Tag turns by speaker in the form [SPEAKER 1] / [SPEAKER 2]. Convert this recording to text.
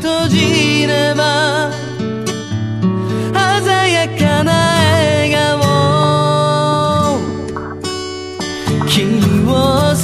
[SPEAKER 1] 閉じれば鮮やかな笑顔。君を